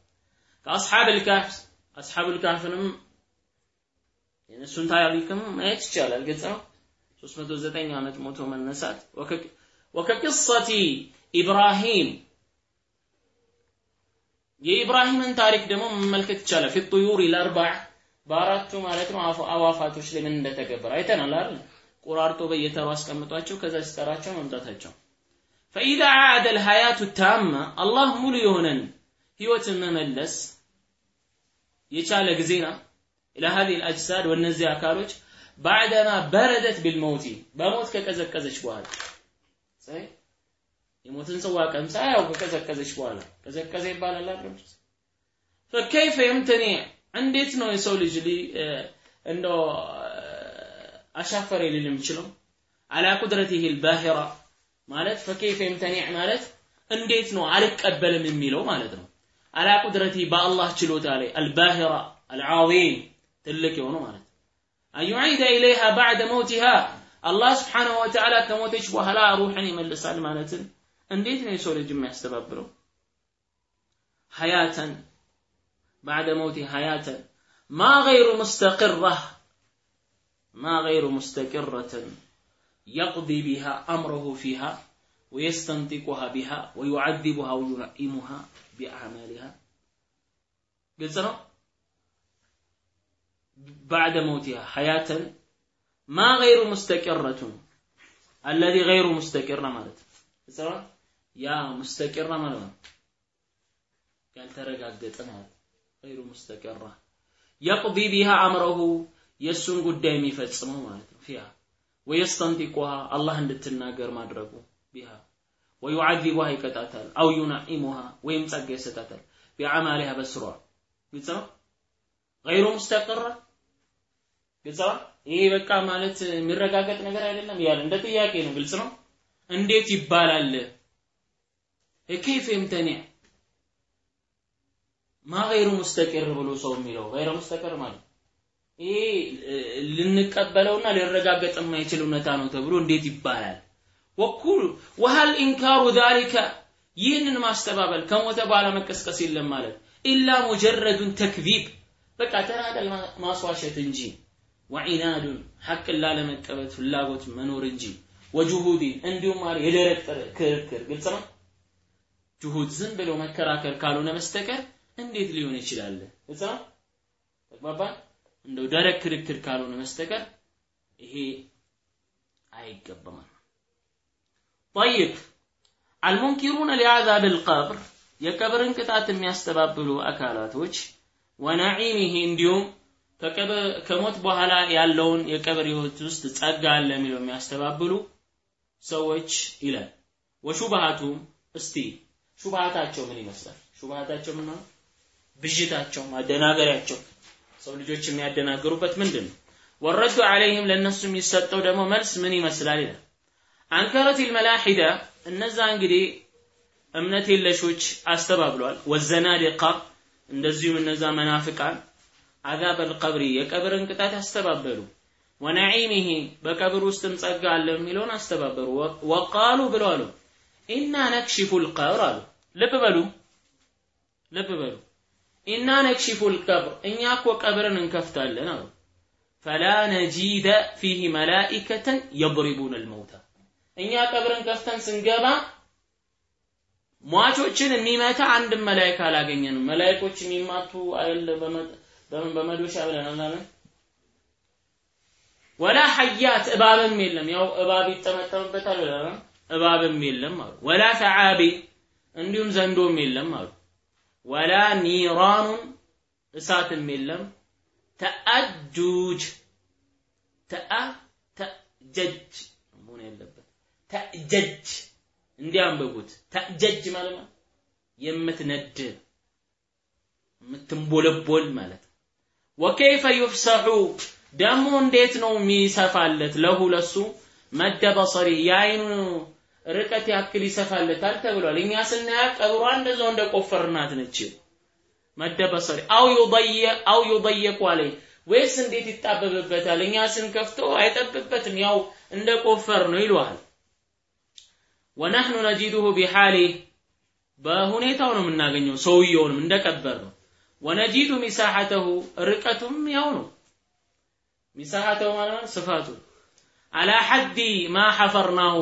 ከአስሓብ ልካፍ አስሓብ ልካፍንም የእነሱን ታሪክም ማየት ይቻላል ግልጽ ነው 309 ዓመት ሞቶ መነሳት ወከቅሰቲ ኢብራሂም የኢብራሂምን ታሪክ ደግሞ መመልከት ይቻላል። ፊ ጡዩር ልአርባዕ በአራቱ ማለት ነው አዋፋቶች ላይ እንደተገበረ አይተናል አይደል? ቆራርጦ በየተሩ አስቀምጧቸው ከዛ ሲጠራቸው መምጣታቸው ፈኢዛ አደ ልሀያቱ ታማ አላህ ሙሉ የሆነን ህይወት መመለስ የቻለ ጊዜና ኢላ ሀዚ ልአጅሳድ ወነዚህ አካሎች ባዕደማ በረደት ቢልመውቲ በሞት ከቀዘቀዘች በኋላ صحيح يموتن سوا كم ساعة وككزكزش بوالا كزكز يبالا لا برمس فكيف يمتنع እንዴት ነው የሰው ልጅ እንደው አሻፈሬ ሊል የሚችለው አላ ቁድረቲህ ልባሂራ ማለት ፈኬፍ የምተኒዕ ማለት እንዴት ነው አልቀበልም የሚለው ማለት ነው አላ ቁድረቲ በአላህ ችሎታ ላይ አልባሂራ አልዓዚም ትልቅ የሆነው ማለት አዩዒደ ኢለይሃ ባዕደ መውቲሃ አላህ ስብሓንሁ ወተዓላ ከሞተች በኋላ ሩሕን ይመልሳል ማለትን እንዴት ነው የሰው ልጅ የሚያስተባብረው ሀያተን ባዕደ መውቲ ሀያተን ማ ገይሩ ሙስተቅረህ ማ ገይሩ ሙስተቅረትን يقضي بها أمره فيها ويستنطقها بها ويعذبها وينعمها بأعمالها قلت بعد موتها حياة ما غير مستقرة الذي غير مستقر ማለት ያ ሙስተቂራ ማለት ነው። ያልተረጋገጠ ማለት ገይሩ ሙስተቂራ የቅዲ ቢሃ አምረሁ የእሱን ጉዳይ የሚፈጽመው ማለት ነው። ፊሃ ወየስተንጢቁሃ አላህ እንድትናገር ማድረጉ ቢሃ። ወዩዓዚቡሃ ይቀጣታል። አው ዩናዒሙሃ ወይም ጸጋ ይሰጣታል። ቢአማሊሃ በስሯ። ግልጽ ነው ገይሩ ሙስተቅራ ግልጽ ነው ይሄ በቃ ማለት የሚረጋገጥ ነገር አይደለም ያለ። እንደ ጥያቄ ነው። ግልጽ ነው? እንዴት ይባላል? كيف يمتنع ما غير مستقر ብሎ ሰው የሚለው غير مستقر ማለት ይሄ ልንቀበለውና ሊረጋገጥ የማይችል እውነታ ነው ተብሎ እንዴት ይባላል ወኩል ወሀል ኢንካሩ ዛሊከ ይህንን ማስተባበል ከሞተ በኋላ መቀስቀስ የለም ማለት ኢላ ሙጀረዱን ተክዚብ በቃ ተናጠል ማስዋሸት እንጂ ወዒናዱን ሐቅን ላለመቀበል ፍላጎት መኖር እንጂ ወጁሁዲን እንዲሁም ማለት የደረቅ ክርክር ግልጽ ነው ጁሁድ ዝም ብሎ መከራከር ካልሆነ በስተቀር እንዴት ሊሆን ይችላል ግልጽ ነው ተግባባን እንደው ደረቅ ክርክር ካልሆነ በስተቀር ይሄ አይገባም طيب المنكرون لعذاب القبر የቀብርን ቅጣት የሚያስተባብሉ አካላቶች ወነዒሚሂ እንዲሁም ከሞት በኋላ ያለውን የቀብር ህይወት ውስጥ ጸጋ አለ የሚለው የሚያስተባብሉ ሰዎች ይላል ወሹባሃቱም እስቲ ሹባሃታቸው ምን ይመስላል? ሹባሃታቸው ምን ብዥታቸው ማደናገሪያቸው። ሰው ልጆች የሚያደናግሩበት ምንድን ነው? ወረዱ አለይህም ለእነሱ የሚሰጠው ደግሞ መልስ ምን ይመስላል ይላል። አንከረት ልመላሒዳ እነዛ እንግዲህ እምነት የለሾች አስተባብለዋል። ወዘናዲቃ እንደዚሁም እነዛ መናፍቃን አዛብ አልቀብሪ የቀብርን ቅጣት አስተባበሉ። ወነዒሚሂ በቀብር ውስጥም ጸጋ አለ የሚለውን አስተባበሩ። ወቃሉ ብለው አሉ ኢና ነክሽፉ ልቀብር አሉ። ልብ በሉ ልብ በሉ። ኢና ነክሽፉ ልቀብር እኛ እኮ ቀብርን እንከፍታለን አሉ። ፈላ ነጂደ ፊህ መላኢከተን የضሪቡን ልመውታ እኛ ቀብርን ከፍተን ስንገባ ሟቾችን የሚመታ አንድም መላይካ አላገኘንም። መላይኮች የሚማቱ አይደል በምን በመዶሻ ብለን አላለን ወላ ሐያት እባብም የለም። ያው እባብ ይጠመጠምበታል ብለን እባብም የለም አሉ። ወላ ተዓቢ እንዲሁም ዘንዶም የለም አሉ። ወላ ኒራኑን እሳትም የለም። ተአጁጅ ተአ ተጀጅ መሆን ያለበት ተጀጅ እንዲያንብቡት። ተእጀጅ ማለት ነው የምትነድ የምትንቦለቦል ማለት ነው። ወከይፈ ዩፍሰሑ ደግሞ እንዴት ነው የሚሰፋለት? ለሁ ለሱ መደ የአይኑ ርቀት ያክል ይሰፋለታል ተብሏል። እኛ ስናያ ቀብሯ እንደዛው እንደ ቆፈርናት ነች። መደ በሰሪ አው ዩضየ አው ዩضየቁ አለይ ወይስ እንዴት ይጣበብበታል? እኛ ስንከፍተው አይጠብበትም፣ ያው እንደ ቆፈር ነው ይለዋል። ወነህኑ ነጂዱሁ ቢሓሊህ በሁኔታው ነው የምናገኘው ሰውየውንም እንደቀበር ነው። ወነጂዱ ሚሳሐተሁ ርቀቱም ያው ነው። ሚሳሐተሁ ማለት ስፋቱ አላ ሐዲ ማ ሐፈርናሁ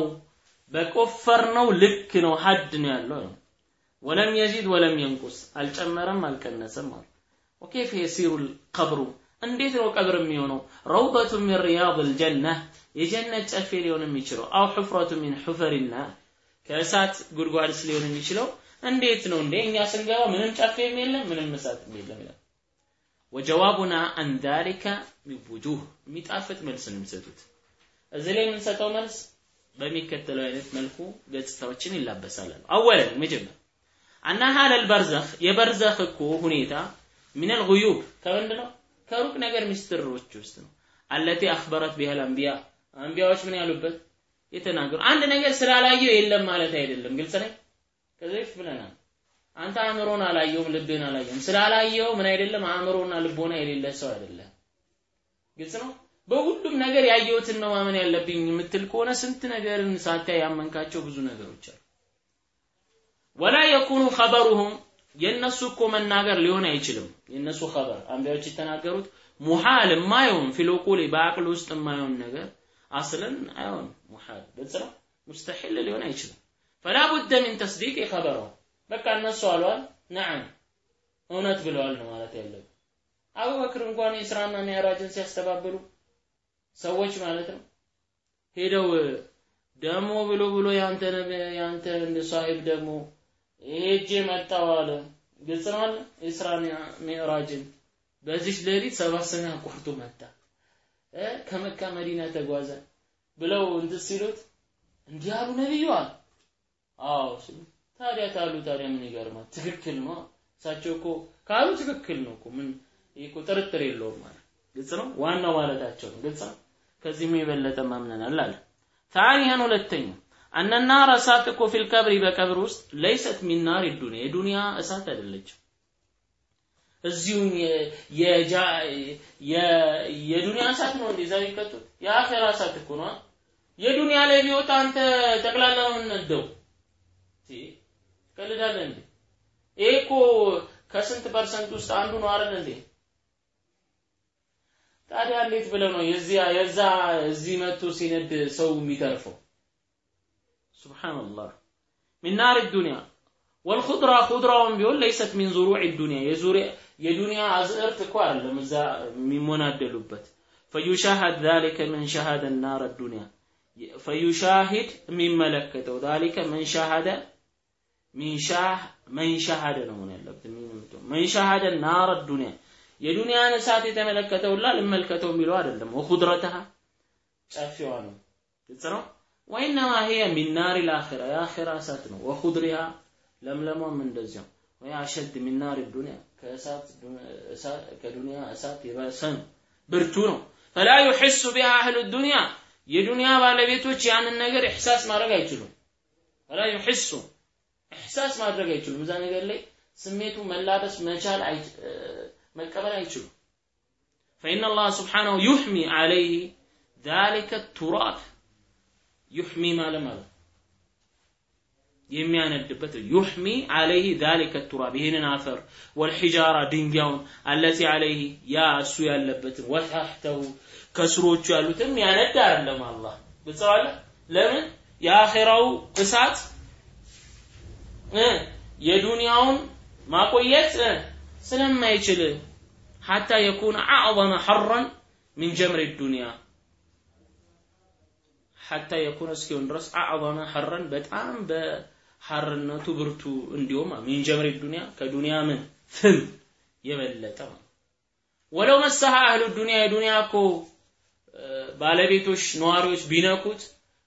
በቆፈርነው ልክ ነው ሐድ ነው ያለው ነው። ولم يزد ولم ينقص አልጨመረም አልቀነሰም ማለት وكيف يصير القبر እንዴት ነው ቀብር የሚሆነው? روضة من رياض الجنة የጀነት ጨፌ ሊሆን የሚችለው أو حفرة من حفر النار ከእሳት ጉድጓድስ ሊሆን የሚችለው እንዴት ነው እንዴ? እኛ ስንገባ ምንም ጨፌም የለም ምንም እሳትም የለም ይላል። وجوابنا من وجوه የሚጣፍጥ መልስ ነው የሚሰጡት። እዚህ ላይ የምንሰጠው መልስ በሚከተለው አይነት መልኩ ገጽታዎችን ይላበሳል። አወለን መጀመር አና ሀለል በርዘኽ የበርዘኽ እኮ ሁኔታ ሚነል ጉዩብ ከምንድን ነው ከሩቅ ነገር ሚስጥሮች ውስጥ ነው። አለቲ አኽበረት ቢሃል አንቢያ አንቢያዎች ምን ያሉበት የተናገሩ አንድ ነገር ስላላየው የለም ማለት አይደለም። ግልጽ ነኝ። ከዚህ ብለናል። አንተ አእምሮን አላየውም፣ ልብህን አላየውም። ስላላየው ምን አይደለም አእምሮና ልቦና የሌለ ሰው አይደለም። ግልጽ ነው። በሁሉም ነገር ያየሁትን ነው ማመን ያለብኝ የምትል ከሆነ ስንት ነገርን ሳታይ ያመንካቸው ብዙ ነገሮች አሉ። ወላ የኩኑ ኸበሩሁም የነሱ እኮ መናገር ሊሆን አይችልም። የነሱ ኸበር አንቢያዎች የተናገሩት ሙሐል የማይሆን ፊሎቁሊ በአቅል ውስጥ የማይሆን ነገር አስለን አይሆን ሙሐል ግልጽ ሙስተሒል ሊሆን አይችልም። ፈላ ቡደ ሚን ተስዲቅ ኸበረው በቃ እነሱ አሏል ነዓም እውነት ብለዋል ነው ማለት ያለብን። አቡበክር እንኳን የስራና ሚዕራጅን ሲያስተባብሉ ሰዎች ማለት ነው ሄደው ደሞ ብሎ ብሎ ያንተ ያንተ ሳሂብ ደግሞ ሄጄ መጣው አለ። ግልጽ ነው አለ ኢስራ ሚዕራጅን በዚህ ሌሊት ሰባት ሰዓት አቋርጦ መጣ ከመካ መዲና ተጓዘ ብለው እንትን ሲሉት እንዲህ አሉ ነብዩ አለ። አዎ ታዲያ ታሉ ታዲያ ምን ይገርማል? ትክክል ነው። እሳቸው እኮ ካሉ ትክክል ነው እኮ ምን ይሄ እኮ ጥርጥር የለውም ማለት ግልጽ ነው። ዋናው ማለታቸው ነው። ግልጽ ነው። ከዚህም የበለጠ ማምነናል አለ። ታኒያን ሁለተኛ አነናር እሳት እኮ ፊል ቀብሪ በቀብር ውስጥ ለይሰት ሚን ናር ዱንያ የዱንያ እሳት አይደለችም። እዚሁ የዱንያ እሳት ነው እንደዛ ይከቱት የአኼራ እሳት እኮ ነው። የ دنيا ላይ ቢወጣ አንተ ጠቅላላ ነው ትቀልዳለህ እንዴ? ይሄ እኮ ከስንት percent ውስጥ አንዱ ነው አይደል እንዴ? ታዲያ እንዴት ብለው ነው የዚያ የዛ እዚህ መጥቶ ሲነድ ሰው የሚተርፈው? سبحان الله። من نار الدنيا والخضرة خضرة ውን ቢሆን ليست من زروع الدنيا። የዙሪያ የ دنيا አዝዕርት እኮ አይደለም እዛ የሚሞናደሉበት። ፈዩሻሃድ ዛሊከ መን ሸሃደ ናር ዱንያ። ፈዩሻሂድ የሚመለከተው ዛሊከ መን ሸሃደ ሚን ሻህ መን ሸሃደ ነው ምን ያለበት። መን ሸሃደ ናር ዱንያ የዱንያን እሳት የተመለከተውላ ልመልከተው የሚለው አይደለም። ወኹድረተሃ ጨፊዋ ነው። ግልጽ ነው። ወኢነማ ሂየ ሚን ናሪ ልአኺራ የአኺራ እሳት ነው። ወኹድሪሃ ለምለሟም እንደዚያው وهي أشد من نار الدنيا ከ دنيا እሳት የባሰ ነው፣ ብርቱ ነው። فلا يحس بها أهل الدنيا የ دنيا ባለቤቶች ያንን ነገር إحساس ማድረግ አይችሉም። فلا يحس إحساس ማድረግ አይችሉም። እዛ ነገር ላይ ስሜቱ መላበስ መቻል መቀበል አይችሉም። فإن الله سبحانه يحمي عليه ذلك التراب يحمي ማለት ማለት የሚያነድበት ዩሕሚ ዓለይህ ዛሊከ ቱራብ ይህንን አፈር ወልሒጃራ ድንጋዩን አለዚ ዓለይህ ያ እሱ ያለበትን ወታሕተሁ ከስሮቹ ያሉትን ያነድ አይደለም አላህ። ግልጸዋለ ለምን? የአኼራው እሳት የዱንያውን ማቆየት ስለማይችል ሐታ የኩነ አዕظመ ሐራን ሚን ጀምሪ ዱንያ ሐታ የኩነ እስኪሆን ድረስ አዕظመ ሐራን በጣም በሐርነቱ ብርቱ እንዲሁም ሚን ጀምሪ ዱንያ ከዱንያ ምን ፍም የበለጠ ወለው መሰሃ አህሉ ዱንያ የዱንያ እኮ ባለቤቶች ነዋሪዎች ቢነኩት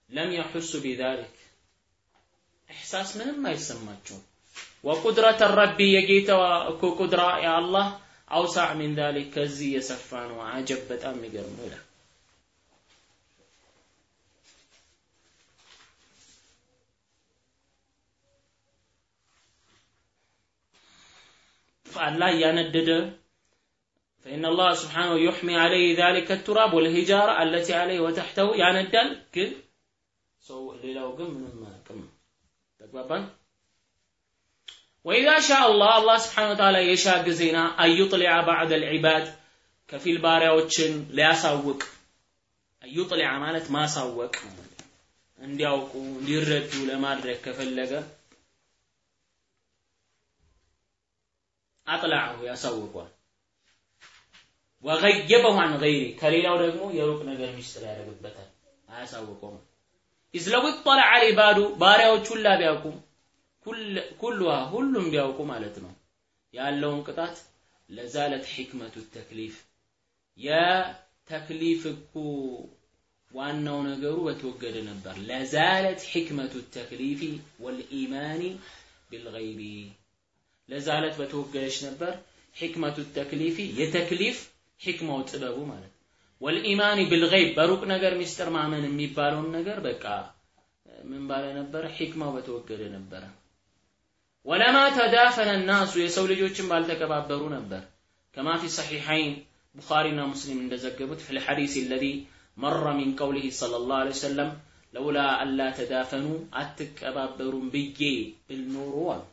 ለም የሑሱ ቢዛሊክ ኢሕሳስ ምንም አይሰማቸውም። ወቁድረት ረቢ የጌታዋ እኮ ቁድራ የአላህ አውሳዕ ሚን ዛሊክ ከዚህ የሰፋ ነው። አጀብ በጣም የሚገርም ነው ይላል። አላህ እያነደደ فإن الله سبحانه يحمي عليه ذلك التراب والحجارة التي عليه وتحته ያነዳል ግን ሰው ሌላው ግን ምንም አያውቅም ተግባባን ወኢዛ ሻ አላህ አላህ ስብሓን ወተዓላ የሻ ጊዜና አዩጥሊዐ ባዕድ አልዒባድ ከፊል ባሪያዎችን ሊያሳውቅ አዩጥሊዐ ማለት ማሳወቅ እንዲያውቁ እንዲረዱ ለማድረግ ከፈለገ አጥላዐሁ ያሳውቋል። ወገየበሁ አን ገይሪ ከሌላው ደግሞ የሩቅ ነገር ሚስጥር ያደርግበታል፣ አያሳውቀውም። ኢዝ ለው ኢጠለዐ አልዒባዱ ባሪያዎች ሁላ ቢያውቁም ኩሉሃ ሁሉም ቢያውቁ ማለት ነው። ያለውን ቅጣት ለዛለት ሕክመቱ ተክሊፍ። የተክሊፍ እኮ ዋናው ነገሩ በተወገደ ነበር። ለዛለት ሕክመቱ ተክሊፊ ወልኢማኒ ቢልገይቢ። ለዛለት በተወገደች ነበር ሕክመቱ ተክሊፊ። የተክሊፍ ሕክማው ጥበቡ ማለት ወልኢማኒ ቢልገይብ በሩቅ ነገር ሚስጥር ማመን የሚባለውን ነገር በቃ ምን ባለ ነበር? ሕክማው በተወገደ ነበረ ወለማ ተዳፈነ ናሱ የሰው ልጆችን ባልተቀባበሩ ነበር። ከማ ፊ ሰሒሐይን ቡኻሪና ሙስሊም እንደዘገቡት ፊ ልሐዲስ አለዚ መረ ሚን ቀውሊህ ሰለላሁ ዐለይሂ ወሰለም ለውላ አላ ተዳፈኑ አትቀባበሩም ብዬ ብል ኖሮ አሉ።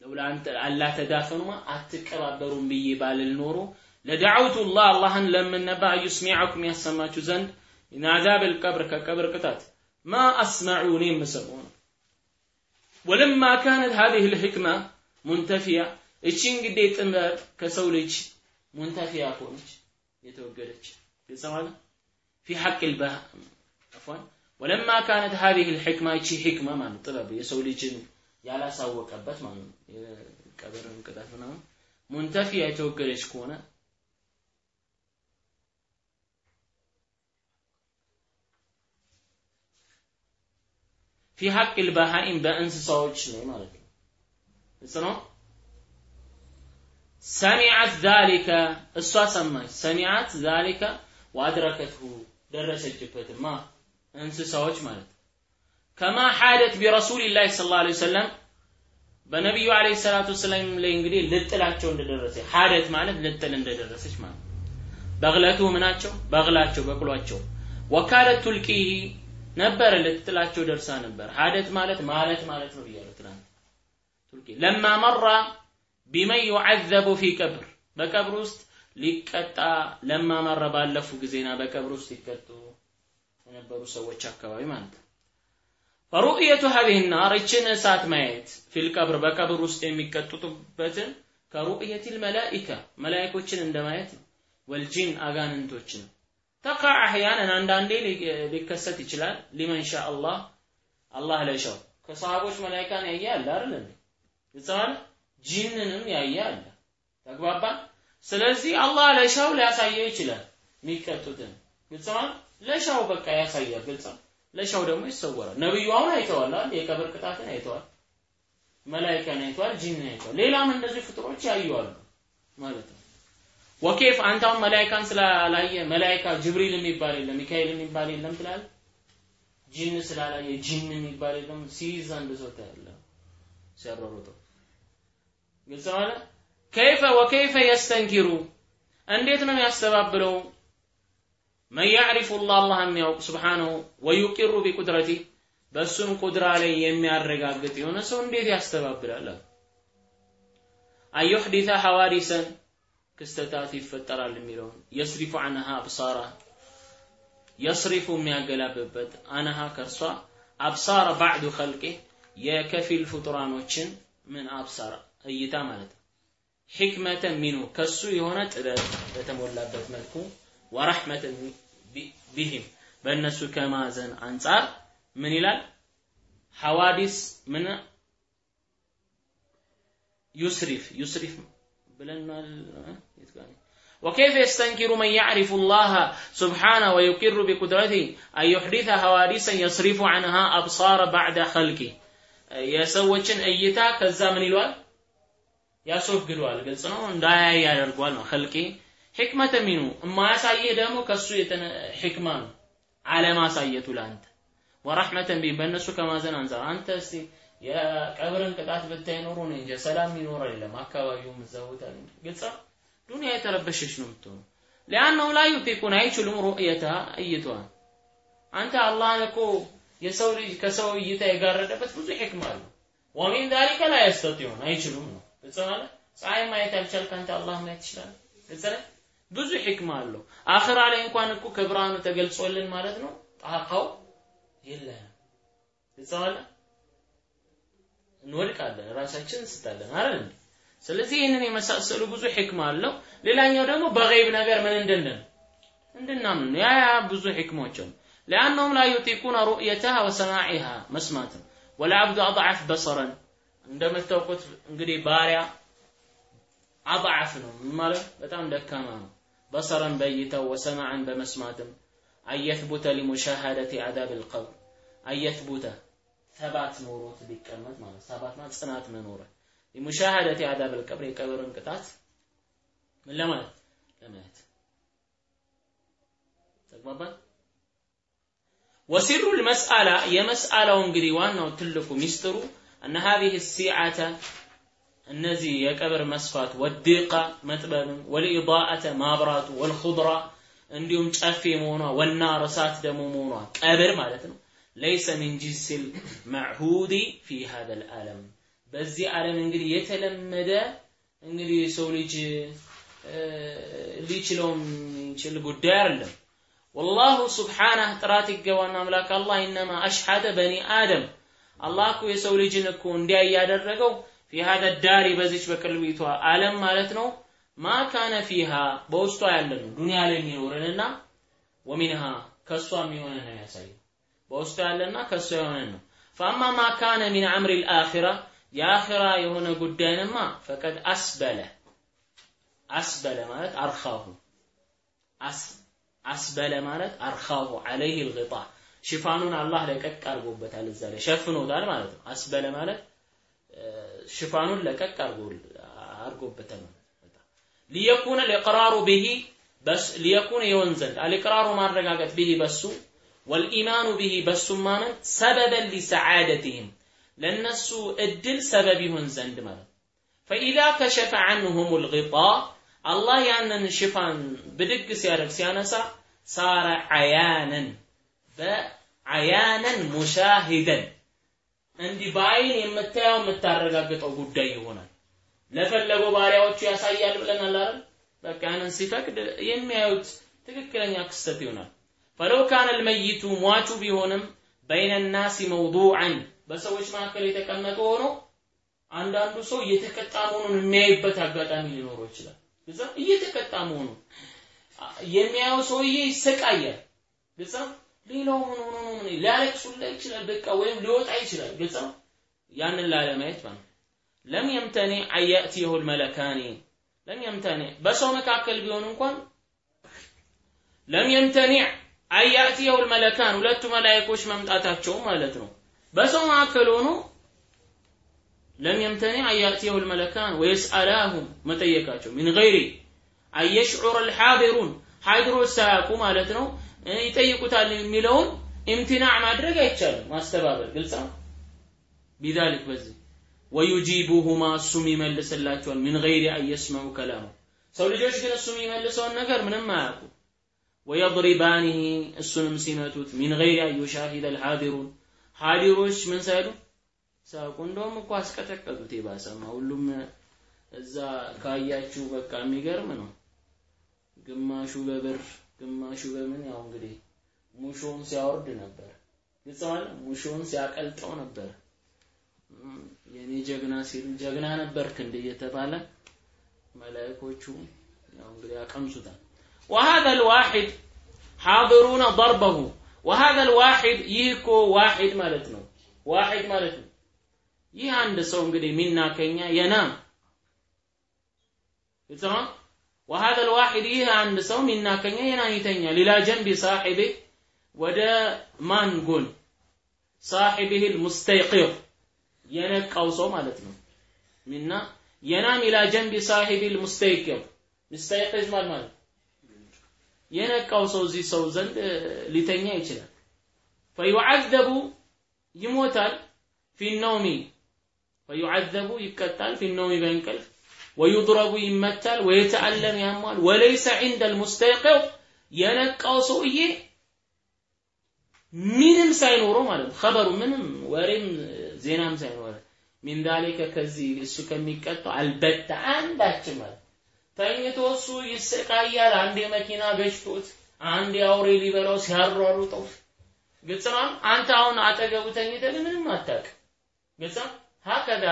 ለውላ አላ ተዳፈኑማ አትቀባበሩም ብዬ ባልል ኖሮ ለደዓውቱ ላህ አላህን ለምን ነበር? አዩስሚዐኩም ያሰማችሁ ዘንድ ሚን አዛብ ልቀብር ከቀብር ቅጣት ማ አስመዑ እኔ የምሰማው ነው ወለማ ካነት ሀዚህ ልሕክማ ሙንተፊያ እቺ እንግዲህ ጥበብ ከሰው ልጅ ሙንተፊያ ሆነች የተወገደች ማለት ፊ ሐቅ ልባህ አፏን ወለማ ካነት ሀዚህ ልሕክማ እቺ ሕክማ ማለት ጥበብ የሰው ልጅን ያላሳወቀበት ማለት ነው የቀብርን ቅጣት ምናምን ሙንተፊያ የተወገደች ፊ ሐቅ ልባሃኢም በእንስሳዎች ነው ማለት ነው እጽ ነው ሰሚዐት ዛሊከ እሷ ሰማች ሰሚዐት ዛሊከ ወአድረከትሁ ደረሰችበትማ እንስሳዎች ማለት ከማ ሓደት ቢረሱሊላህ ሰለላሁ ዐለይሂ ወሰለም በነቢዩ ዐለይሂ ሰላቱ ወሰላም ላይ እንግዲህ ልጥላቸው እንደደረሰ ሓደት ማለት ልጥል እንደደረሰች ማለት በግለቱ ምናቸው በግላቸው በቅሏቸው ወካለት ቱልቂህ ነበረ ልትጥላቸው ደርሳ ነበር። ሀደት ማለት ማለት ማለት ነው ብያለሁ ትናንት። ቱርኪ ለማ መራ ቢመን ዩዐዘቡ ፊ ቀብር። በቀብር ውስጥ ሊቀጣ ለማ መረ ባለፉ ጊዜና በቀብር ውስጥ ሊቀጡ የነበሩ ሰዎች አካባቢ ማለት ነው። ፈሩእየቱ ሀዚህ ናር እችን እሳት ማየት ፊል ቀብር በቀብር ውስጥ የሚቀጡበትን ከሩእየት ልመላኢካ መላይኮችን እንደ ማየት ነው። ወልጂን አጋንንቶችን ተቃ አህያንን አንዳንዴ ሊከሰት ይችላል ሊመን ሻ አላህ አላህ ለሻው ከሰሃቦች መላይካን ያየ አለ አይደል ይጻል ጂንንም ያየ አለ ተግባባ ስለዚህ አላህ ለሻው ሊያሳየው ይችላል የሚቀጡትን ግልጽዋል ለሻው በቃ ያሳያል ግልጽ ለሻው ደግሞ ይሰወራል ነብዩ አሁን አይተዋል አይደል የቀብር ቅጣትን አይተዋል መላይካን አይተዋል ጂንን አይተዋል ሌላም እንደዚህ ፍጡሮች ያዩዋል ማለት ነው وكيف አንተ አሁን መላይካን ስላላየ መላይካ ጅብሪል የሚባል የለም ሚካኤል የሚባል የለም ትላል ጂን ስላላየ ጂን የሚባል የለም። ሲይዝ አንድ ሰው ታያለ ሲያሯሩጠው ግልጽ ማለት كيف وكيف يستنكر እንዴት ነው ያስተባብለው من يعرف الله አላህ የሚያውቅ سبحانه ወዩቂሩ ቢቁድረቲ በእሱም ቁድራ ላይ የሚያረጋግጥ የሆነ ሰው እንዴት ያስተባብላል? አዩሕዲተ ሐዋዲሰን ክስተታት ይፈጠራል የሚለውን የስሪፉ አንሃ አብሳራ የስሪፉ የሚያገላብበት አንሃ ከእርሷ አብሳረ ባዕዱ ኸልቄ የከፊል ፍጡራኖችን ምን አብሳራ? እይታ ማለት ነው። ሕክመተ ሚኑ ከሱ የሆነ ጥበብ በተሞላበት መልኩ ወረሕመተ ቢህም በእነሱ ከማዘን አንጻር ምን ይላል? ሐዋዲስ ምን? ዩስሪፍ ዩስሪፍ ብለናል وكيف يستنكر من يعرف الله سبحانه ويقر بقدرته أن يحدث حوادثا يصرف عنها أبصار بعد خلقه የሰዎችን እይታ ከዛ ምን ይሏል ያስወግደዋል ግልጽ ነው እንዳያይ ያደርገዋል ነው ኸልቂ ሕክመተ ሚኑ የማያሳይህ ደግሞ ከሱ ሕክማ ነው አለማሳየቱ ለአንተ ወረሕመተን ቢ በእነሱ ከማዘን አንጻር አንተ እስቲ የቀብርን ቅጣት ብታይ ኖሮ ነው እንጂ ሰላም ይኖር የለም አካባቢውም እዛው ግልጽ ዱንያ የተረበሸች ነው የምትሆነው። ሊአነው ላ ዩጢቁን አይችሉም ሩእየታ እይቷን አንተ አላህን እኮ የሰው ልጅ ከሰው እይታ የጋረደበት ብዙ ሕክማ አለው። ወሚን ዛሊከ ላ የስተጢዑን አይችሉም ነው። ግልጽ ማለት ፀሐይ ማየት ያልቻልክ አንተ አላህ ማየት ትችላለህ ግልጽ ብዙ ሕክማ አለው። አኽራ ላይ እንኳን እኮ ከብርሃኑ ተገልጾልን ማለት ነው? ጣቃው የለህም። ግልጽ ማለት እንወድቃለን፣ ራሳችን እንስታለን። አረ ስለዚህ ይህንን የመሳሰሉ ብዙ ሕክማ አለው። ሌላኛው ደግሞ በገይብ ነገር ምን እንድንል እንድናምን ያ ያ ብዙ ሕክሞች አሉ። لأنهم لا يطيقون رؤيتها وسماعها መስማትም ወለአብዱ አضعፍ በሰረን እንደምታውቁት እንግዲህ ባሪያ አضعፍ ነው ማለት በጣም ደካማ ነው። በሰረን በይተው ወሰማዕን በመስማትም አየትቡተ ሊሙሻሃደቲ አዳብ ልቀብር አየትቡተ ሰባት ኖሮት ሊቀመጥ ማለት ሰባት ማለት ጽናት መኖረ ሊሙሻሃደቲ አዳብ ልቀብር የቀብርን ቅጣት ምን ለማለት? ለማየት። ተግባባን? ወሲሩ ልመስአላ የመስአላው እንግዲህ ዋናው ትልቁ ሚስጥሩ እነ ሀዚህ ሲዓተ እነዚህ የቀብር መስፋት ወዲቃ መጥበብን ወልኢዳአተ ማብራቱ ወልኹድራ እንዲሁም ጨፌ መሆኗ ወናር እሳት ደግሞ መሆኗ ቀብር ማለት ነው ለይሰ ሚን ጂንሲል መዕሁዲ ፊ ሀደ ልዓለም በዚህ ዓለም እንግዲህ የተለመደ እንግዲህ የሰው ልጅ ሊችለው የሚችል ጉዳይ አይደለም። ወላሁ ስብሓናህ ጥራት ይገባና አምላክ አላህ ኢነማ አሽሐደ በኒ አደም አላህ እኮ የሰው ልጅን እኮ እንዲያ እያደረገው ፊ ዳሪ በዚች በቅልቢቷ ዓለም ማለት ነው። ማ ካነ ፊሃ በውስጧ ያለ ነው። ዱንያ ላይ የሚኖርንና ወሚንሃ ከእሷ የሚሆነ ነው ያሳየው በውስጡ ያለና ከእሷ የሆነ ነው። ፈአማ ማ ካነ ሚን አምሪ ልአኺራ የአኺራ የሆነ ጉዳይንማ ፈቀድ አስበለ። አስበለ ማለት አርኻሁ። አስበለ ማለት አርኻሁ አለይህ ልግጣ። ሽፋኑን አላህ ለቀቅ አድርጎበታል እዛ ላይ። ሸፍኖታል ማለት ነው። አስበለ ማለት ሽፋኑን ለቀቅ አድርጎበታል ሊየኩነ ልቅራሩ ብሂ ሊየኩነ የሆን ዘንድ። አልቅራሩ ማረጋገጥ ብሂ በሱ ወልኢማኑ ብሂ በሱም ማመን ሰበበን ሊሰዓደትህም ለእነሱ እድል ሰበብ ይሆን ዘንድ ማለት። ፈኢዛ ከሸፈ አንሁም ልግጣ አላህ ያንን ሽፋን ብድግ ሲያደርግ ሲያነሳ ሳረ አያነን በአያነን ሙሻሂደን። እንዲህ በአይን የምታየው የምታረጋግጠው ጉዳይ ይሆናል። ለፈለገው ባሪያዎቹ ያሳያል ብለናል አይደል? በቃ ያንን ሲፈቅድ የሚያዩት ትክክለኛ ክስተት ይሆናል ፈለው ካነ ልመይቱ ሟቹ ቢሆንም በይነ ናሲ መውዱዓን በሰዎች መካከል የተቀመጠ ሆኖ አንዳንዱ ሰው እየተቀጣ መሆኑን የሚያይበት አጋጣሚ ሊኖረው ይችላል። ግዛ እየተቀጣ መሆኑ የሚያየው ሰውዬ ይሰቃያል። ግዛ ሌላው ምን ሆኖ ነው? ምን ሊያለቅሱላ ይችላል? በቃ ወይም ሊወጣ ይችላል። ነው? ያንን ላለማየት ማለት ለም የምተኔ አያእቲሁ ልመለካኒ ለም የምተኔ በሰው መካከል ቢሆን እንኳን ለም የምተኒ አያእቲሁ ልመለካን ሁለቱ መላይኮች መምጣታቸው ማለት ነው። በሰው መካከል ሆኖ ለም የምተኒ አያእቲሁ ልመለካን ወየስአላሁ መጠየቃቸው ሚን ገይሪ አየሽዑር ልሓዲሩን ሓዲሮች ሳያውቁ ማለት ነው። ይጠይቁታል የሚለውን ኢምትናዕ ማድረግ አይቻልም። ማስተባበል ግልጽ ነው። ቢዛሊክ በዚህ ወዩጂቡሁማ እሱም ይመልስላቸዋል። ሚን ገይሪ አን የስመዑ ከላሙ። ሰው ልጆች ግን እሱ የሚመልሰውን ነገር ምንም አያውቁ ወየضሪባኒህ እሱንም ሲመቱት ሚን ገይሪ አን ዩሻሂደ ልሓዲሩን ሓዲሮች ምን ሳይሉ ሳቁ እንደውም እኮ አስቀጠቀጡት የባሰማ ሁሉም እዛ ካያችሁ በቃ የሚገርም ነው። ግማሹ በብር ግማሹ በምን ያው እንግዲህ ሙሾውን ሲያወርድ ነበር። ግልጽ ማለት ሲያቀልጠው ነበር። የኔ ጀግና ሲሉ ጀግና ነበርክ እንደ እየተባለ መላእኮቹ ያው እንግዲህ ያቀምሱታል وهذا الواحد حاضرون ضربه وهذا الواحد ይህኮ ዋሂድ ማለት ነው ዋሂድ ማለት ነው ይህ አንድ ሰው እንግዲህ ሚና ከኛ የናም ግልጽ ነው وهذا الواحد ይህ አንድ ሰው ሚና ከኛ የና ይተኛል ኢላ ጀንቢ ሳሒቤ ወደ ማን ጎን ሳሒቢህ ልሙስተይቂር የነቃው ሰው ማለት ነው ሚና የናም ኢላ ጀንቢ ሳሒቢ ልሙስተይቂር ሙስተይቂዝ ማለት ማለት የነቃው ሰው እዚህ ሰው ዘንድ ሊተኛ ይችላል። ፈዩዓዘቡ ይሞታል ፊ ነውሚ ፈዩዓዘቡ ይቀጣል ፊ ነውሚ በእንቅልፍ ወዩድረቡ ይመታል ወየተአለም ያሟል። ወለይሰ ዒንደ ልሙስተይቅር የነቃው ሰውዬ ምንም ሳይኖረው ማለት ነው። ኸበሩ ምንም ወሬም ዜናም ሳይኖረ ሚን ዛሊከ ከዚህ እሱ ከሚቀጣው አልበተ አንዳችን ማለት ተኝቶ እሱ ይሰቃያል አንድ መኪና ገጭቶት አንድ አውሬ ሊበላው ሲያሯሩጠው ግልጽ ነው አንተ አሁን አጠገቡ ተኝተህ ምንም አታውቅም ግልጽ ነው ሀከዛ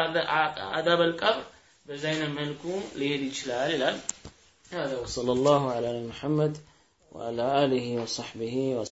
አዳበል ቀብር በዛ አይነት መልኩ ሊሄድ ይችላል ይላል هذا وصلى الله على محمد وعلى آله وصحبه وسلم